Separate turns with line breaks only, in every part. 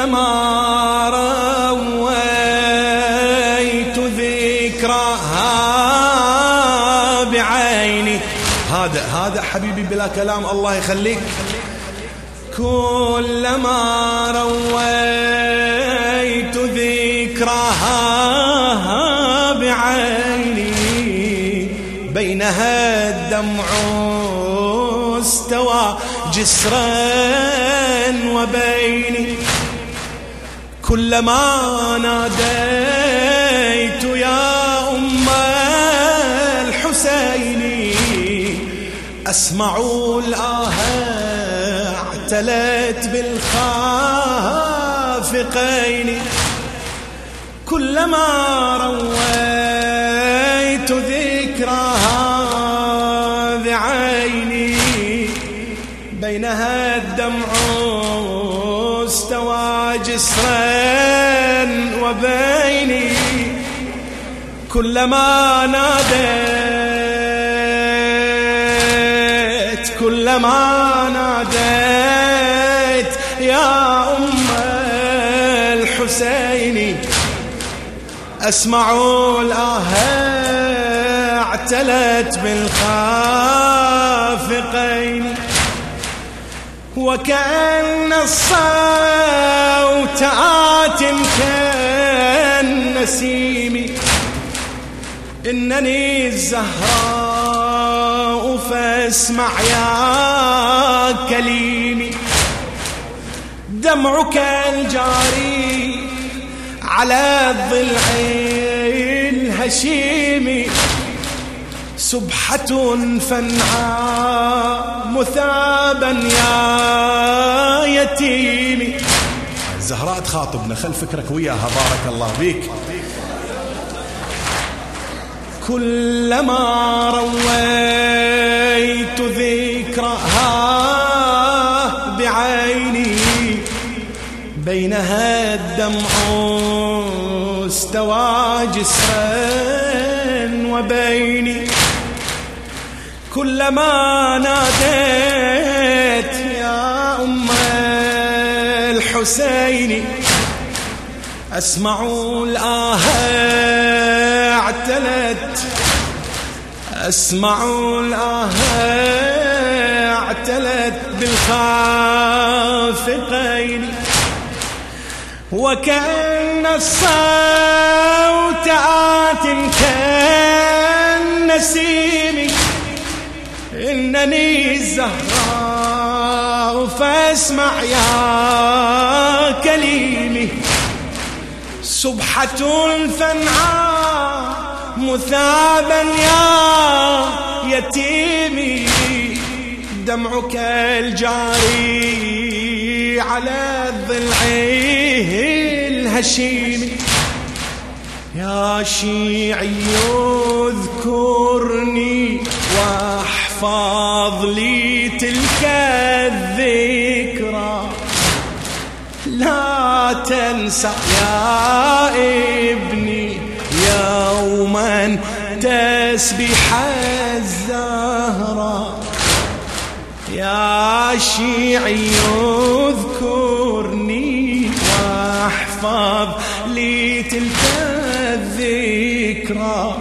كلما رويت ذكرها بعيني. هذا هذا حبيبي بلا كلام الله يخليك. كلما رويت ذكرها بعيني بينها الدمع استوى جسرا وبيني. كلما ناديت يا أم الحسين أسمع الآه اعتلت بالخافقين. كلما رويت ذكرها بعيني بينها الدمع كلما ناديت كلما ناديت يا أم الحسين. أسمع الآه اعتلت بالخافقين. وكأن الصوت آت كالنسيم. إنني الزهراء فاسمع يا كليمي. دمعك الجاري على الضلع الهشيم. سبحة فنعاء مثابا يا يتيمي زهراء تخاطبنا خل فكرك وياها بارك الله بيك كلما رويت ذكرها بعيني بينها الدمع استوى جسرا وبيني كلما ناديت يا أم الحسين أسمع الآه اعتلت. أسمع الآه اعتلت بالخافقين. وكأن الصوت آت كالنسيم إنني الزهراء فاسمع يا كليمي. سبحة الفنعاء مثابا يا يتيمي دمعك الجاري على الضلع الهشيم. يا شيعي اذكرني واحفظ لي تلك الذكرى. لا تنسى يا ابني يوما تسبح الزهرة يا شيعي اذكرني واحفظ لي تلك الذكرى.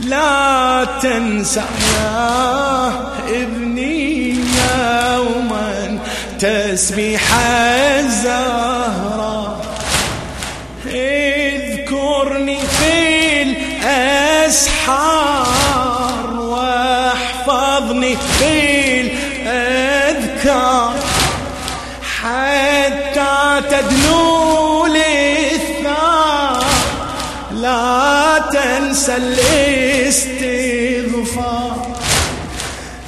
لا تنسى يا ابني يوما تسبح الزهرة الأسحار واحفظني في الأذكار حتى تدنو للثار. لا تنسى الاستغفار.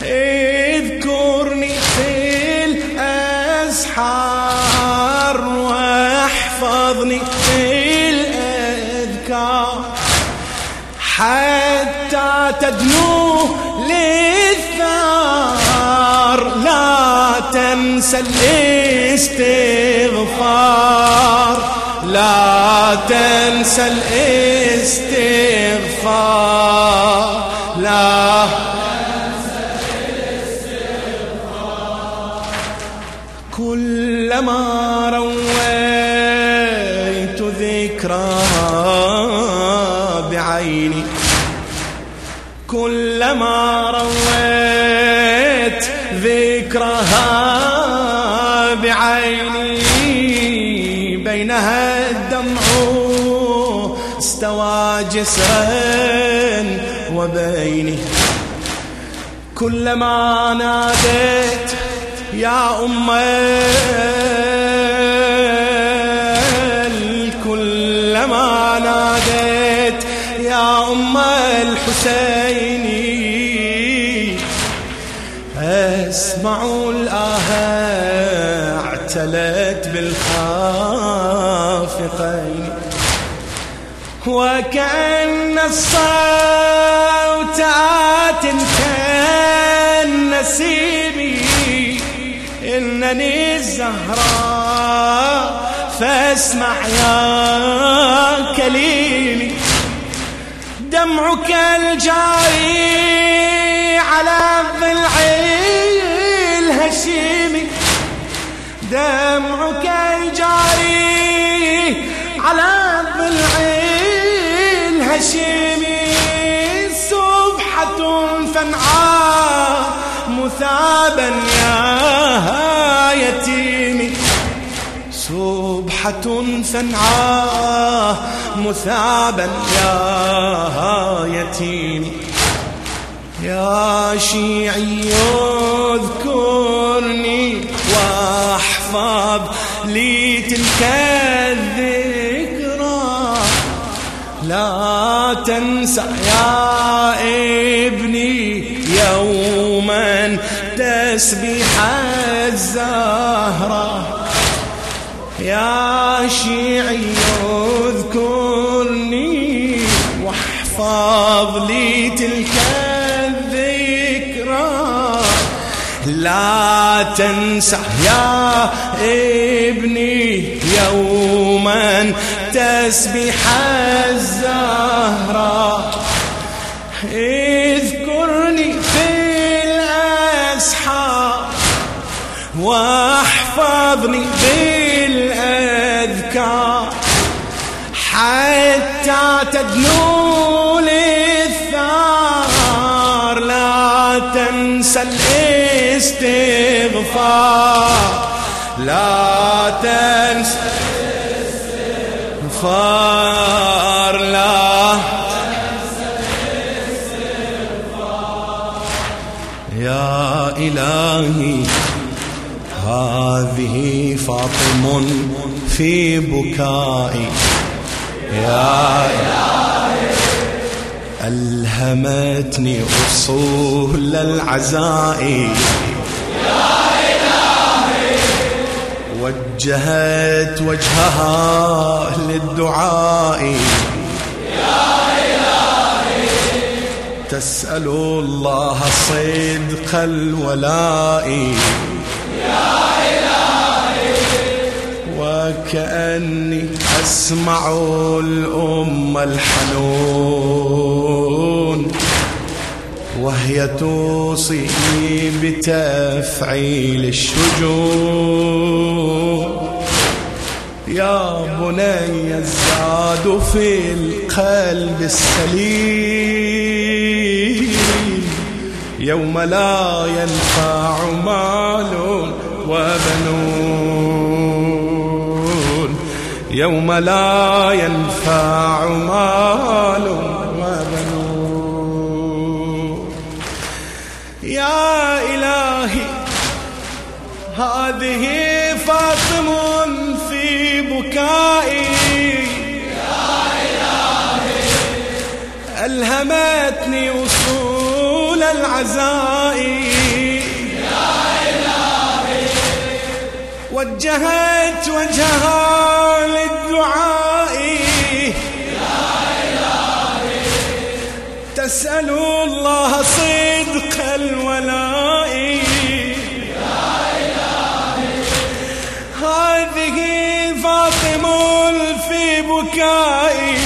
اذكرني في الأسحار واحفظني حتى تدنو للثار. لا تنسى الاستغفار. لا تنسى الاستغفار. لا كلما كلما رويت ذكرها بعيني. بينها الدمع استوى جسرا وبيني. كلما ناديت يا أمي كلما ناديت يا أم الحسين أسمع الآه اعتلت بالخافقين. وكأن الصوت آت كالنسيم إنني الزهراء فاسمع يا كليمي دمعك الجاري على الهشيمي دمعك الجاري على الضلع الهشيمي سبحة فنعاء مثابا يا يتيمي. سبحة فنعاء مثابا يا يتيمي. يا شيعي اذكرني وأحفظ لي تلك الذكرى. لا تنسى يا ابني يوما تسبح الزهرة. يا شيعي اذكرني واحفظ لي تلك لا تنسى يا ابني يوما تسبح الزهرة. اذكرني في الأسحار واحفظني بالأذكار. حتى تدنو للثار. لا تنسى الاستغفار لا تنسى الاستغفار لا يا إلهي هذه فاطم في بكائي. يا إلهي ألهمتني أصول العزاء وجهت وجهها للدعاء. يا إلهي تسأل الله صدق الولاء. يا إلهي وكأني أسمع الأم الحنون. وهي توصيني بتفعيل الشجون يا بني الزاد في القلب السليم. يوم لا ينفع مال وبنون. يوم لا ينفع ألهمتني وصول العزاء. يا إلهي وجهت وجهها للدعاء. يا إلهي تسأل الله صدق الولاء. هذه فاطم في بكائي.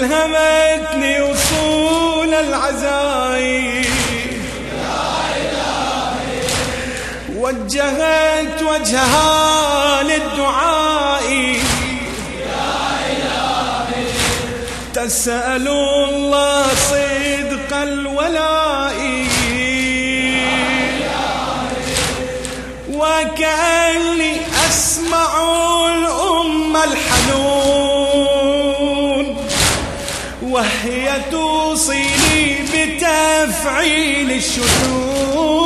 ألهمتني وصول إلهي وجهت وجهها للدعاء. تسأل الله صدق الولاء. وكأني وهي توصيني بتفعيل الشجون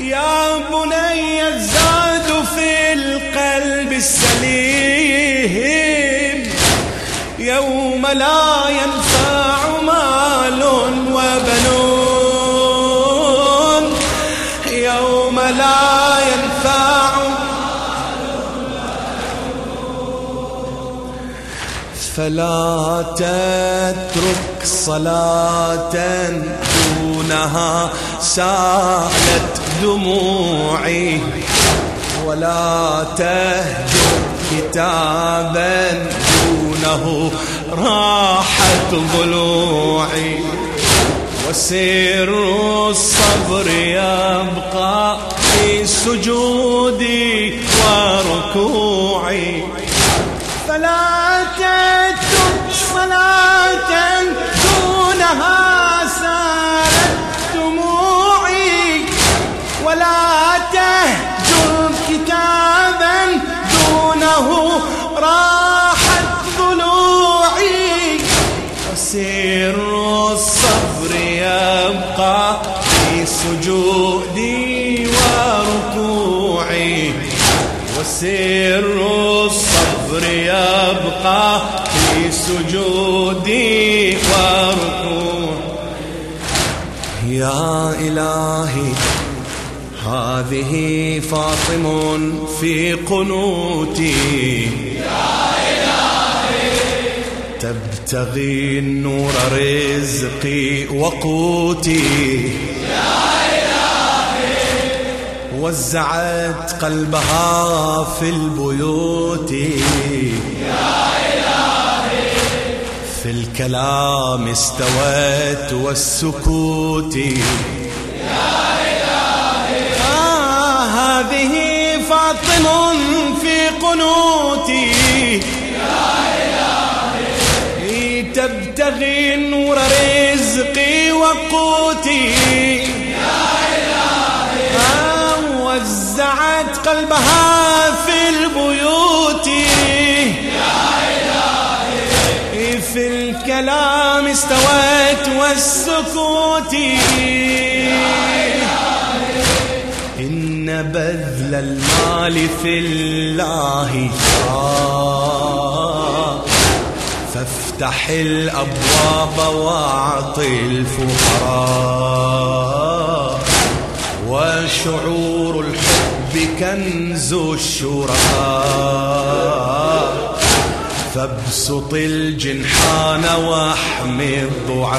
يا بني الزاد في القلب السليم. يوم لا ينفع فلا تترك صلاة دونها سالت دموعي ولا تهجر كتابا دونه راحت ضلوعي. وسر الصبر يبقى في سجودي وركوعي. فلا تترك صلاة دونها سالت دموعي ولا تهجر كتابا دونه راحت ضلوعي. وسر الصبر يبقى في سجودي وركوعي. وسر الصبر يبقى سجودي وركوعي يا إلهي هذه فاطم في قنوتي. يا إلهي تبتغي النور رزقي وقوتي. وزعت قلبها في البيوت. يا إلهي في الكلام استوت والسكوت. يا إلهي آه هذه فاطم في قنوتي يا إلهي تبتغي نور رزقي والسكوت. إن بذل المال في الله فافتح الأبواب واعطي الفقراء. وشعور الحب كنز الشرفاء فابسط الجنحان واحمي الضعفاء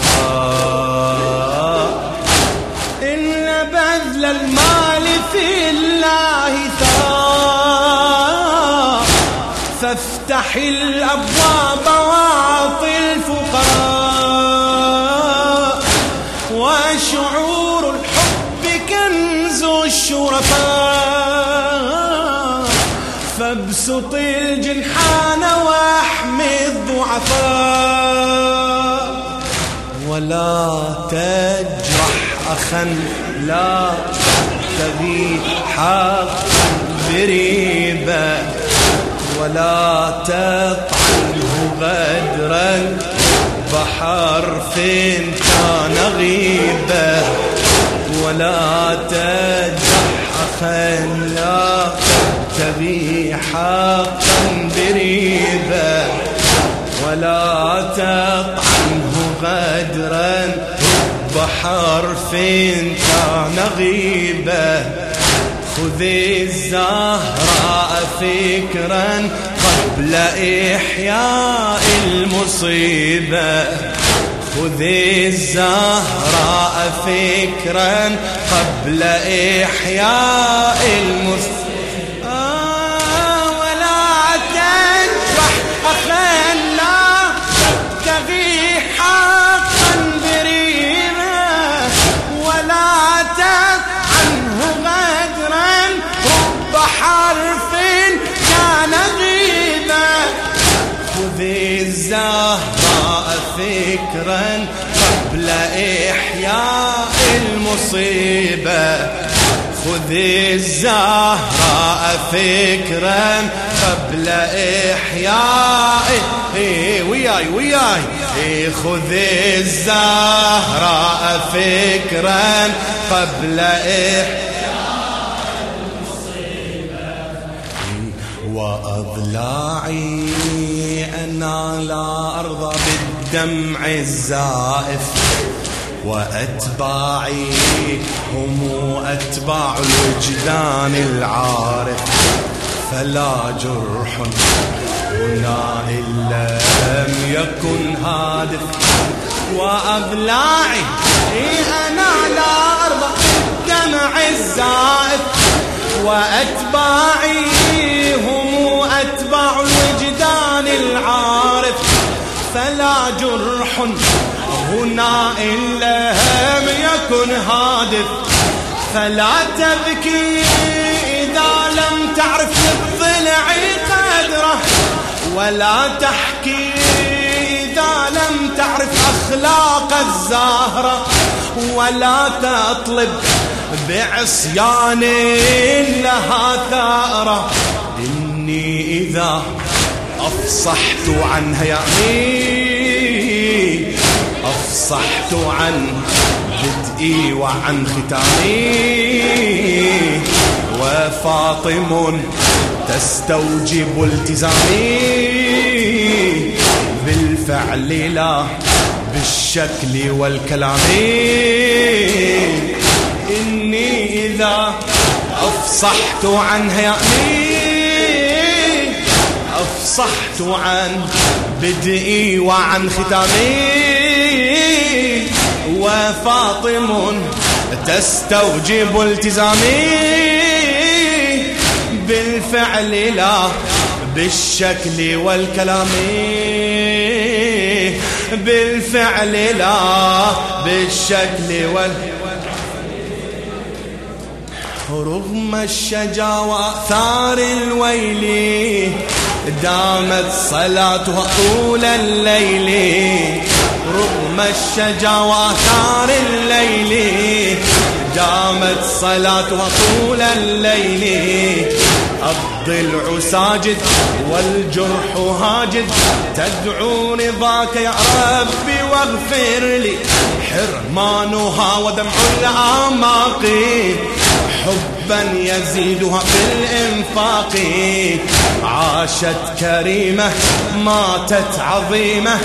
إن بذل المال في الله ثار فافتح الأبواب وأعطي الفقراء. وشعور الحب كنز الشرفاء. تجرح أخا لا تبي حقا بريبة ولا تطعنه غدرا بحرف كان غيبة ولا تجرح أخا لا تبي حقا بريبة ولا تطعنه غدرا بحرف كان غيبة؟ خذ الزهراء فكرا قبل إحياء المصيبة. خذ الزهراء فكرا قبل إحياء المصيبة. فكرا قبل إحياء المصيبة. خذ الزهراء فكرا قبل إحياء إيه وياي وياي. خذ الزهراء فكرا قبل إحياء وأضلاعي أنا لا أرضى بالدمع الزائف وأتباعي هم أتباع الوجدان العارف. فلا جرح هنا إلا لم يكن هادف. وأضلاعي أنا لا أرضى بالدمع الزائف. وأتباعي هم أتباع الوجدان العارف. فلا جرح. هنا إن لم يكن هادف. فلا تبكي إذا لم تعرف للضلع قدره. ولا تحكي إذا لم تعرف أخلاق الزهرة. ولا تطلب بعصيان لها ثأرة. إني إذا أفصحت عنها يعني أفصحت عن بدئي وعن ختامي. وفاطم تستوجب التزامي. بالفعل لا بالشكل والكلام. إني إذا أفصحت عنها يعني أفصحت عن بدئي وعن ختامي وفاطم تستوجب التزامي بالفعل لا بالشكل والكلام بالفعل لا بالشكل والكلام رغم الشجا وآثار الويل دامت صلاتها طول الليل رغم الشجا وآثار الليل دامت صلاتها طول الليل. الضلع ساجد والجرح هاجد تدعو رضاك يا ربي واغفر لي. حرمانها ودمع الأعماق حبا يزيدها بالإنفاق عاشت كريمة ماتت عظيمة.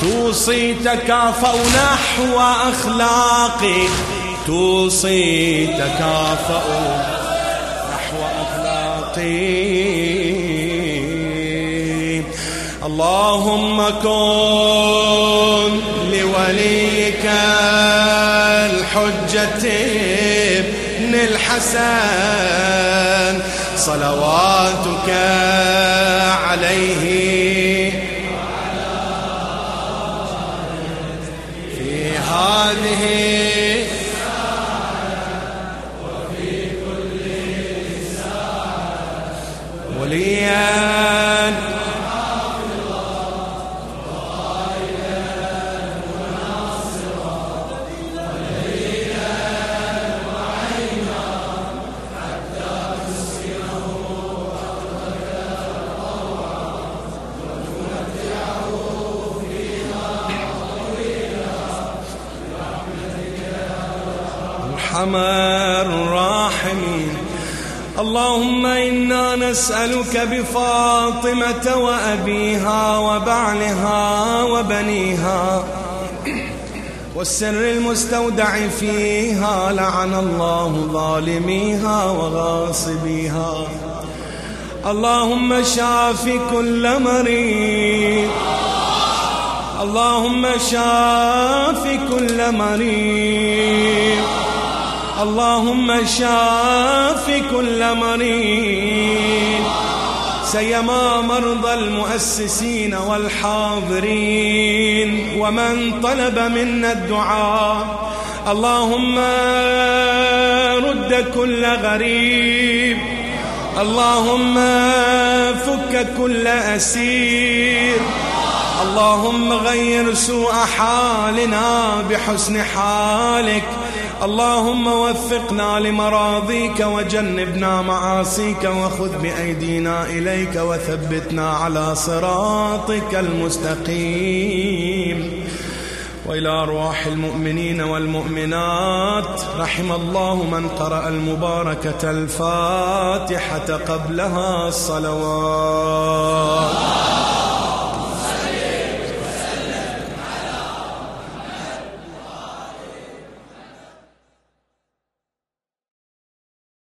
توصي تكافأ نحو أخلاقي توصي تكافأ نحو أخلاقي اللهم كن لوليك الحجة. الحسن صلواتك عليه. في هذه وفي كل ساعة. وليا اللهم إنا نسألك بفاطمة وأبيها وبعلها وبنيها والسر المستودع فيها لعن الله ظالميها وغاصبيها. اللهم شاف كل مريض. اللهم شاف كل مريض. اللهم شاف كل مريض. سيما مرضى المؤسسين والحاضرين. ومن طلب منا الدعاء. اللهم رد كل غريب. اللهم فك كل أسير. اللهم غير سوء حالنا بحسن حالك. اللهم وفقنا لمراضيك وجنبنا معاصيك وخذ بأيدينا إليك وثبتنا على صراطك المستقيم. وإلى أرواح المؤمنين والمؤمنات رحم الله من قرأ المباركة الفاتحة قبلها الصلوات.